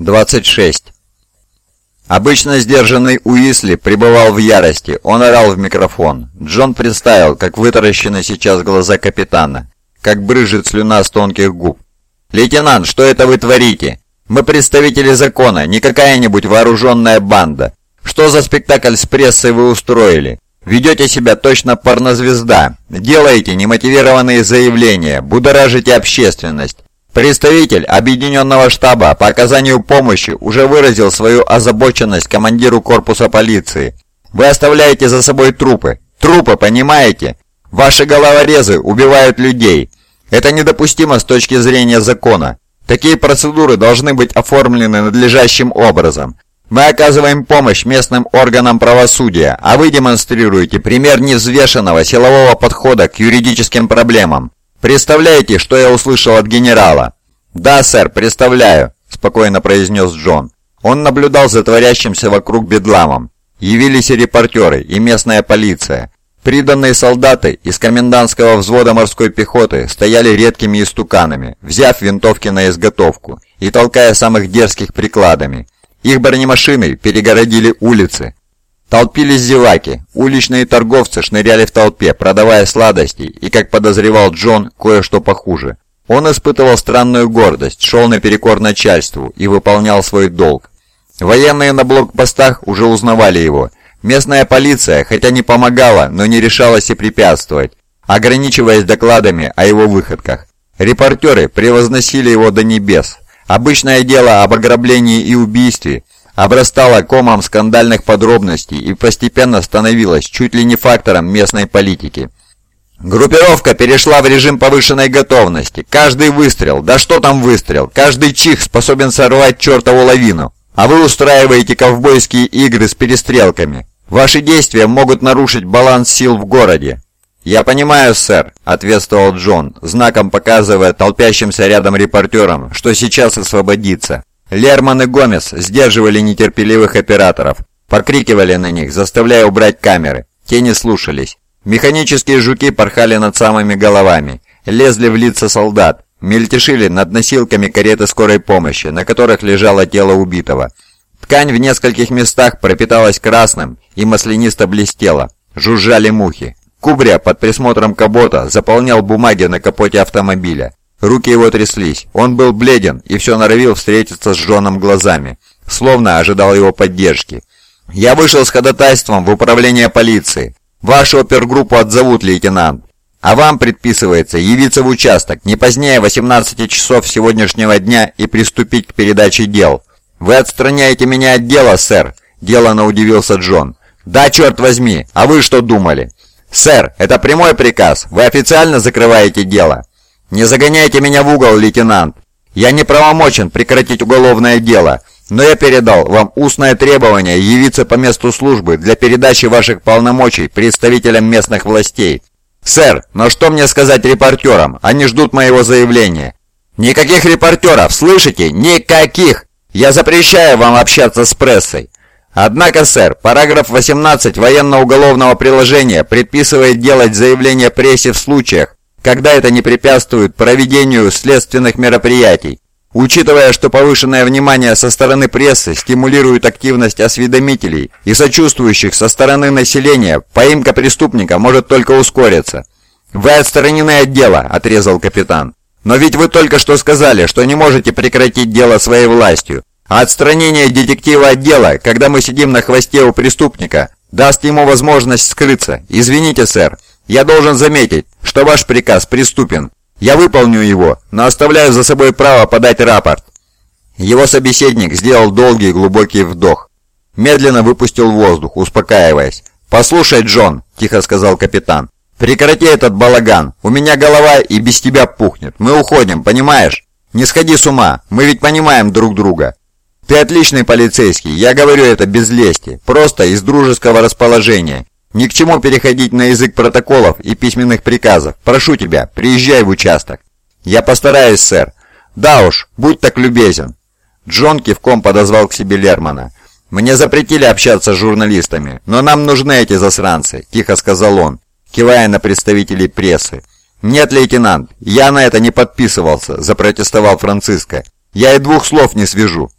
26. Обычно сдержанный Уисли пребывал в ярости, он орал в микрофон. Джон представил, как вытаращены сейчас глаза капитана, как брызжет слюна с тонких губ. «Лейтенант, что это вы творите? Мы представители закона, не какая-нибудь вооруженная банда. Что за спектакль с прессой вы устроили? Ведете себя точно порнозвезда, делаете немотивированные заявления, будоражите общественность. Представитель Объединенного штаба по оказанию помощи уже выразил свою озабоченность командиру корпуса полиции. Вы оставляете за собой трупы. Трупы, понимаете? Ваши головорезы убивают людей. Это недопустимо с точки зрения закона. Такие процедуры должны быть оформлены надлежащим образом. Мы оказываем помощь местным органам правосудия, а вы демонстрируете пример невзвешенного силового подхода к юридическим проблемам. «Представляете, что я услышал от генерала?» «Да, сэр, представляю», – спокойно произнес Джон. Он наблюдал за творящимся вокруг бедламом. Явились и репортеры, и местная полиция. Приданные солдаты из комендантского взвода морской пехоты стояли редкими истуканами, взяв винтовки на изготовку и толкая самых дерзких прикладами. Их бронемашины перегородили улицы, Толпились зеваки, уличные торговцы шныряли в толпе, продавая сладости, и, как подозревал Джон, кое-что похуже. Он испытывал странную гордость, шел наперекор начальству и выполнял свой долг. Военные на блокпостах уже узнавали его. Местная полиция, хотя не помогала, но не решалась и препятствовать, ограничиваясь докладами о его выходках. Репортеры превозносили его до небес. Обычное дело об ограблении и убийстве обрастала комом скандальных подробностей и постепенно становилась чуть ли не фактором местной политики. Группировка перешла в режим повышенной готовности. Каждый выстрел, да что там выстрел, каждый чих способен сорвать чертову лавину. А вы устраиваете ковбойские игры с перестрелками. Ваши действия могут нарушить баланс сил в городе. «Я понимаю, сэр», — ответствовал Джон, знаком показывая толпящимся рядом репортерам, что сейчас освободится. Лерман и Гомес сдерживали нетерпеливых операторов, покрикивали на них, заставляя убрать камеры. Те не слушались. Механические жуки порхали над самыми головами, лезли в лица солдат, мельтешили над носилками кареты скорой помощи, на которых лежало тело убитого. Ткань в нескольких местах пропиталась красным и маслянисто блестела. Жужжали мухи. Кубря под присмотром Кабота заполнял бумаги на капоте автомобиля. Руки его тряслись. Он был бледен и все норовил встретиться с Джоном глазами, словно ожидал его поддержки. «Я вышел с ходатайством в управление полиции. Вашу опергруппу отзовут, лейтенант. А вам предписывается явиться в участок не позднее 18 часов сегодняшнего дня и приступить к передаче дел. Вы отстраняете меня от дела, сэр?» Делано удивился Джон. «Да, черт возьми, а вы что думали?» «Сэр, это прямой приказ. Вы официально закрываете дело?» «Не загоняйте меня в угол, лейтенант! Я не правомочен прекратить уголовное дело, но я передал вам устное требование явиться по месту службы для передачи ваших полномочий представителям местных властей. Сэр, но что мне сказать репортерам? Они ждут моего заявления». «Никаких репортеров, слышите? Никаких! Я запрещаю вам общаться с прессой!» Однако, сэр, параграф 18 военно-уголовного приложения предписывает делать заявление прессе в случаях, когда это не препятствует проведению следственных мероприятий. Учитывая, что повышенное внимание со стороны прессы стимулирует активность осведомителей и сочувствующих со стороны населения, поимка преступника может только ускориться. «Вы отстранены от дела», — отрезал капитан. «Но ведь вы только что сказали, что не можете прекратить дело своей властью. А отстранение детектива от дела, когда мы сидим на хвосте у преступника, даст ему возможность скрыться. Извините, сэр, я должен заметить, что ваш приказ преступен. Я выполню его, но оставляю за собой право подать рапорт». Его собеседник сделал долгий глубокий вдох. Медленно выпустил воздух, успокаиваясь. «Послушай, Джон», — тихо сказал капитан, — «прекрати этот балаган. У меня голова и без тебя пухнет. Мы уходим, понимаешь? Не сходи с ума, мы ведь понимаем друг друга. Ты отличный полицейский, я говорю это без лести, просто из дружеского расположения. Ни к чему переходить на язык протоколов и письменных приказов. Прошу тебя, приезжай в участок. Я постараюсь, сэр. Да уж, будь так любезен. Джон кивком подозвал к себе Лермана. «Мне запретили общаться с журналистами, но нам нужны эти засранцы», – тихо сказал он, кивая на представителей прессы. «Нет, лейтенант, я на это не подписывался», – запротестовал Франциско. «Я и двух слов не свяжу».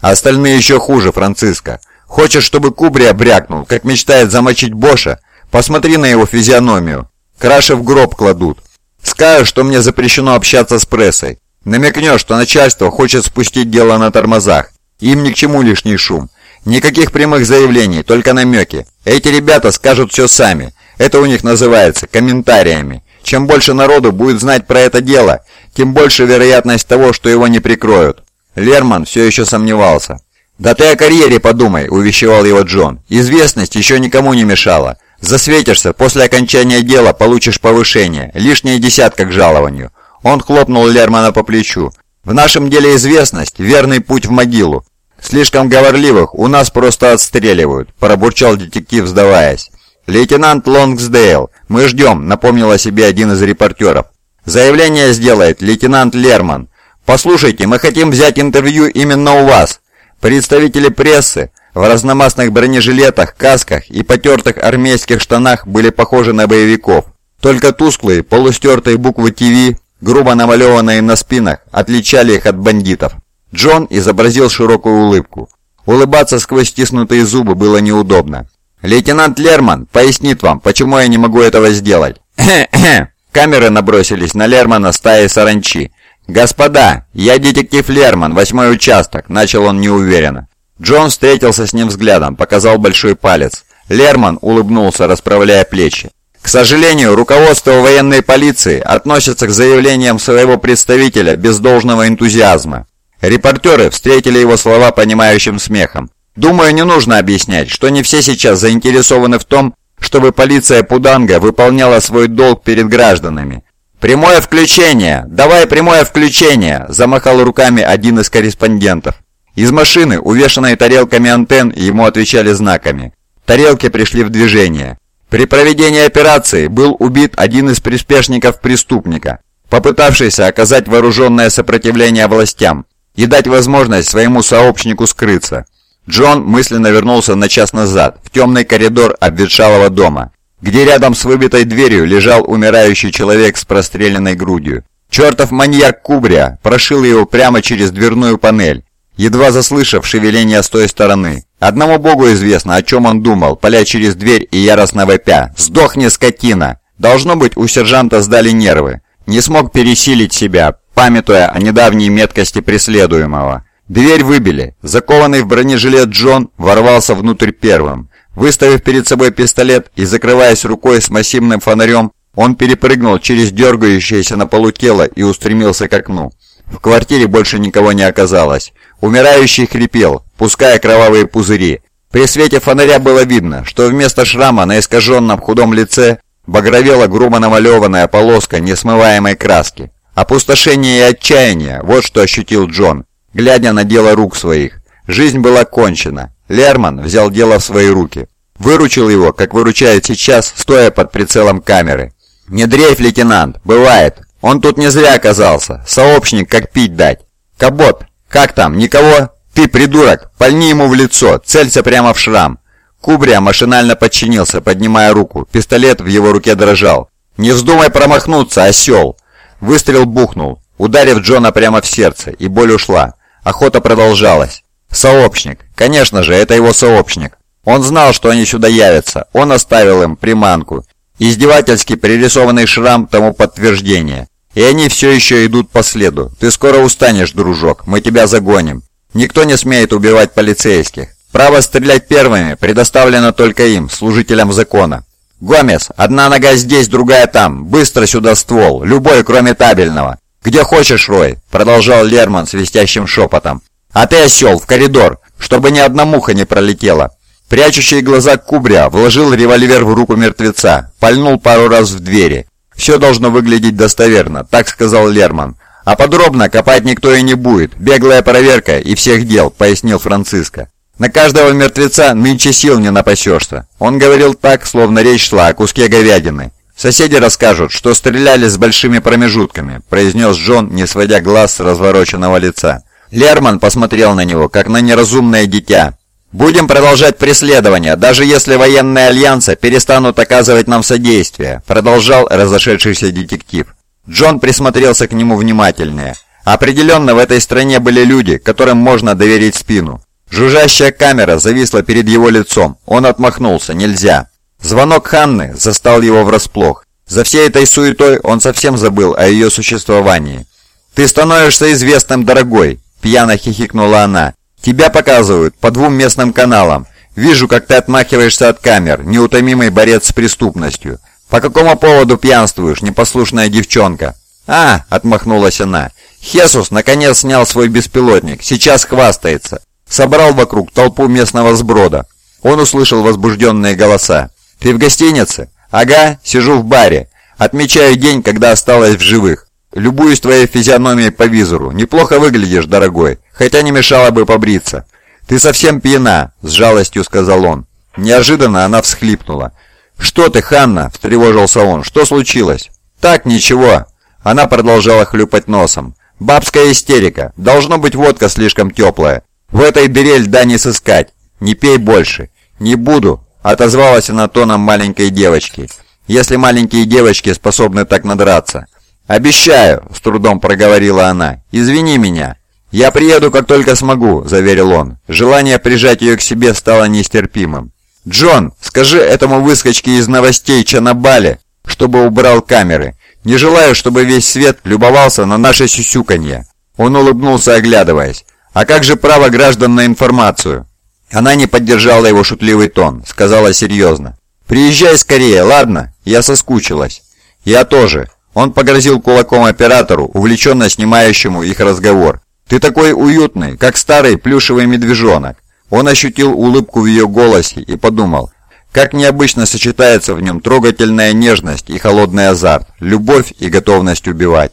а остальные еще хуже, Франциско. Хочешь, чтобы Кубрия брякнул, как мечтает замочить Боша? Посмотри на его физиономию. Краши в гроб кладут. Скажешь, что мне запрещено общаться с прессой. Намекнешь, что начальство хочет спустить дело на тормозах. Им ни к чему лишний шум. Никаких прямых заявлений, только намеки. Эти ребята скажут все сами. Это у них называется комментариями. Чем больше народу будет знать про это дело, тем больше вероятность того, что его не прикроют. Лерман все еще сомневался. «Да ты о карьере подумай», — увещевал его Джон. «Известность еще никому не мешала. Засветишься, после окончания дела получишь повышение, лишняя десятка к жалованию». Он хлопнул Лермана по плечу. «В нашем деле известность — верный путь в могилу. Слишком говорливых у нас просто отстреливают», — пробурчал детектив, сдаваясь. «Лейтенант Лонгсдейл, мы ждем», — напомнил о себе один из репортеров. «Заявление сделает лейтенант Лерман. Послушайте, мы хотим взять интервью именно у вас. Представители прессы в разномастных бронежилетах, касках и потертых армейских штанах были похожи на боевиков. Только тусклые, полустертые буквы ТВ, грубо намалеванные на спинах, отличали их от бандитов. Джон изобразил широкую улыбку. Улыбаться сквозь стиснутые зубы было неудобно. «Лейтенант Лерман пояснит вам, почему я не могу этого сделать». Камеры набросились на Лермана стаи саранчи. «Господа, я детектив Лерман, восьмой участок», — начал он неуверенно. Джон встретился с ним взглядом, показал большой палец. Лерман улыбнулся, расправляя плечи. К сожалению, руководство военной полиции относится к заявлениям своего представителя без должного энтузиазма. Репортеры встретили его слова понимающим смехом. Думаю, не нужно объяснять, что не все сейчас заинтересованы в том, чтобы полиция Пуданга выполняла свой долг перед гражданами. «Прямое включение! Давай прямое включение!» – замахал руками один из корреспондентов. Из машины, увешанной тарелками антенн, ему отвечали знаками. Тарелки пришли в движение. При проведении операции был убит один из приспешников преступника, попытавшийся оказать вооруженное сопротивление властям и дать возможность своему сообщнику скрыться. Джон мысленно вернулся на час назад, в темный коридор обветшалого дома, где рядом с выбитой дверью лежал умирающий человек с простреленной грудью. Чертов маньяк Кубрия прошил его прямо через дверную панель, едва заслышав шевеление с той стороны. Одному богу известно, о чем он думал, поля через дверь и яростно вопя. «Сдохни, скотина!» Должно быть, у сержанта сдали нервы. Не смог пересилить себя, памятуя о недавней меткости преследуемого. Дверь выбили. Закованный в бронежилет Джон ворвался внутрь первым. Выставив перед собой пистолет и закрываясь рукой с массивным фонарем, он перепрыгнул через дергающееся на полу тело и устремился к окну. В квартире больше никого не оказалось. Умирающий хрипел, пуская кровавые пузыри. При свете фонаря было видно, что вместо шрама на искаженном худом лице багровела грубо намалеванная полоска несмываемой краски. Опустошение и отчаяние – вот что ощутил Джон, глядя на дело рук своих. Жизнь была кончена. Лерман взял дело в свои руки. Выручил его, как выручает сейчас, стоя под прицелом камеры. «Не дрейф, лейтенант, бывает. Он тут не зря оказался. Сообщник, как пить дать. Кабот, как там, никого? Ты, придурок, пальни ему в лицо, целься прямо в шрам». Кубрия машинально подчинился, поднимая руку. Пистолет в его руке дрожал. «Не вздумай промахнуться, осел!» Выстрел бухнул, ударив Джона прямо в сердце, и боль ушла. Охота продолжалась. Сообщник. Конечно же, это его сообщник. Он знал, что они сюда явятся. Он оставил им приманку. Издевательски пририсованный шрам тому подтверждение. И они все еще идут по следу. Ты скоро устанешь, дружок. Мы тебя загоним. Никто не смеет убивать полицейских. Право стрелять первыми предоставлено только им, служителям закона. «Гомес, одна нога здесь, другая там. Быстро сюда ствол. Любой, кроме табельного». «Где хочешь, Рой», — продолжал Лерман свистящим шепотом. «А ты, осел, в коридор, чтобы ни одна муха не пролетела». Прячущий глаза Кубря вложил револьвер в руку мертвеца, пальнул пару раз в двери. «Все должно выглядеть достоверно», — так сказал Лерман. «А подробно копать никто и не будет. Беглая проверка и всех дел», — пояснил Франциско. На каждого мертвеца нынче сил не напасешься. Он говорил так, словно речь шла о куске говядины. «Соседи расскажут, что стреляли с большими промежутками», произнес Джон, не сводя глаз с развороченного лица. Лерман посмотрел на него, как на неразумное дитя. «Будем продолжать преследование, даже если военные альянсы перестанут оказывать нам содействие», продолжал разошедшийся детектив. Джон присмотрелся к нему внимательнее. Определенно в этой стране были люди, которым можно доверить спину. Жужжащая камера зависла перед его лицом. Он отмахнулся. Нельзя. Звонок Ханны застал его врасплох. За всей этой суетой он совсем забыл о ее существовании. «Ты становишься известным, дорогой!» – пьяно хихикнула она. «Тебя показывают по двум местным каналам. Вижу, как ты отмахиваешься от камер, неутомимый борец с преступностью. По какому поводу пьянствуешь, непослушная девчонка?» «А!» – отмахнулась она. «Хесус наконец снял свой беспилотник. Сейчас хвастается. Собрал вокруг толпу местного сброда. Он услышал возбужденные голоса. «Ты в гостинице?» «Ага, сижу в баре. Отмечаю день, когда осталась в живых. Любуюсь твоей физиономией по визору. Неплохо выглядишь, дорогой, хотя не мешало бы побриться». «Ты совсем пьяна», — с жалостью сказал он. Неожиданно она всхлипнула. «Что ты, Ханна?» — встревожился он. «Что случилось?» «Так, ничего». Она продолжала хлюпать носом. «Бабская истерика. Должно быть водка слишком теплая. В этой дыре льда не сыскать. Не пей больше». «Не буду», — отозвалась она тоном маленькой девочки. «Если маленькие девочки способны так надраться». «Обещаю», — с трудом проговорила она. «Извини меня». «Я приеду, как только смогу», — заверил он. Желание прижать ее к себе стало нестерпимым. «Джон, скажи этому выскочке из новостей Чанабале, чтобы убрал камеры. Не желаю, чтобы весь свет любовался на наше сюсюканье». Он улыбнулся, оглядываясь. «А как же право граждан на информацию?» Она не поддержала его шутливый тон, сказала серьезно. «Приезжай скорее, ладно? Я соскучилась». «Я тоже». Он погрозил кулаком оператору, увлеченно снимающему их разговор. «Ты такой уютный, как старый плюшевый медвежонок». Он ощутил улыбку в ее голосе и подумал, как необычно сочетается в нем трогательная нежность и холодный азарт, любовь и готовность убивать.